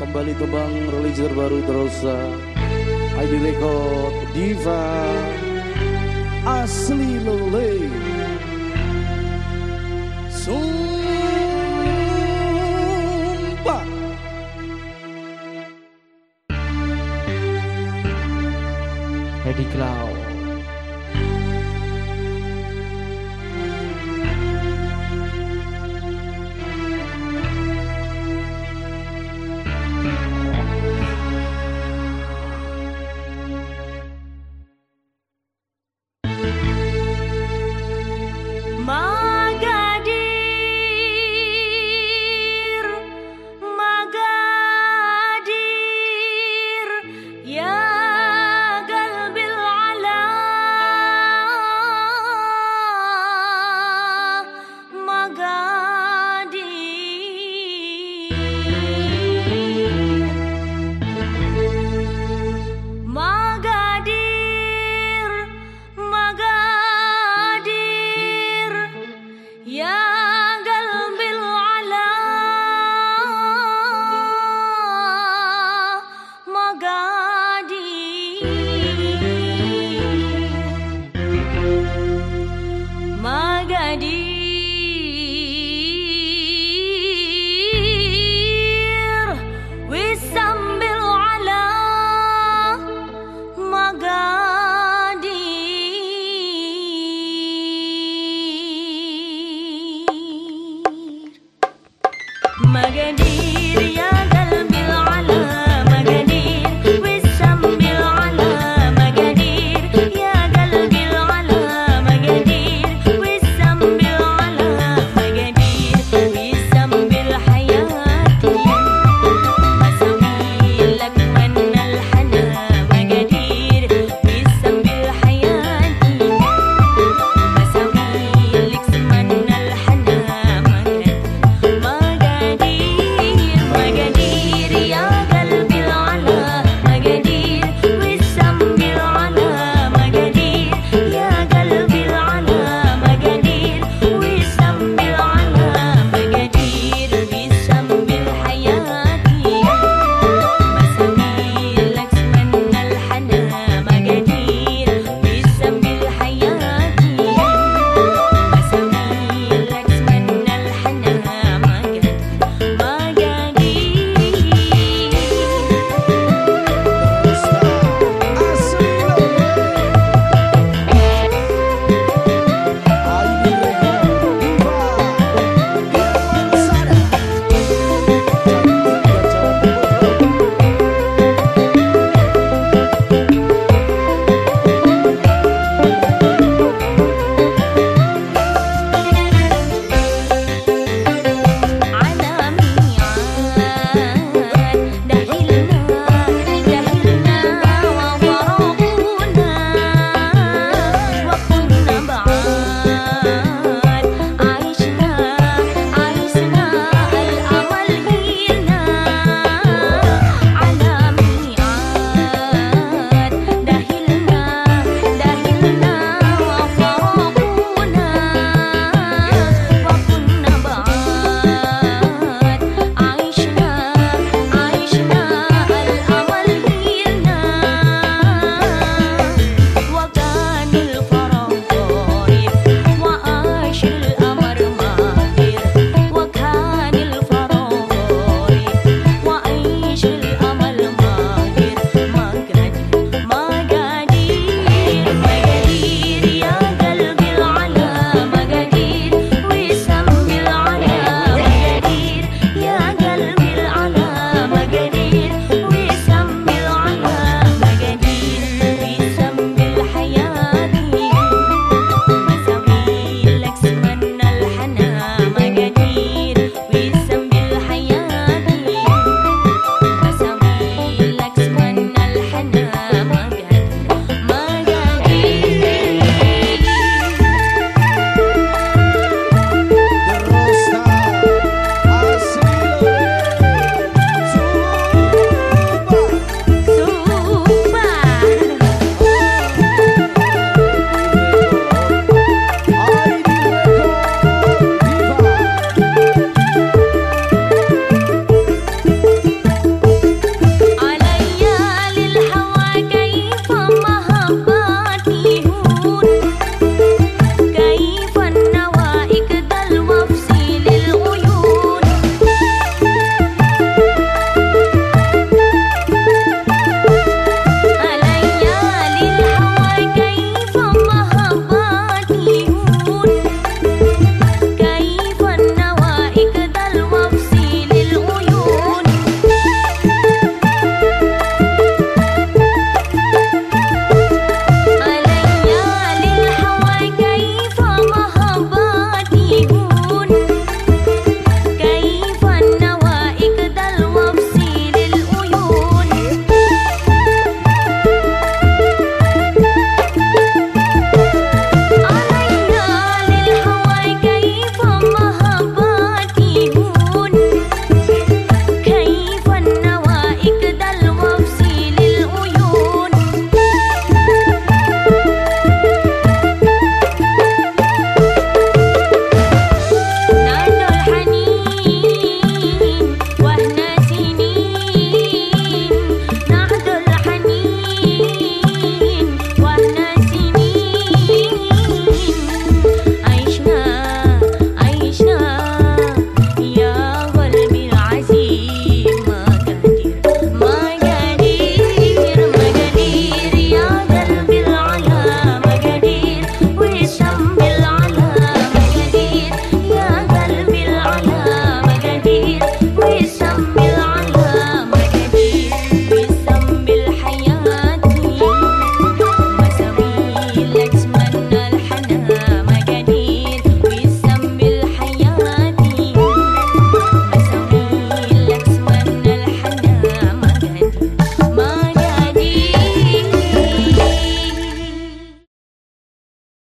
Kembali tebang religi terbaru terus ID Record Diva Asli lele Sumpah. Ready Cloud.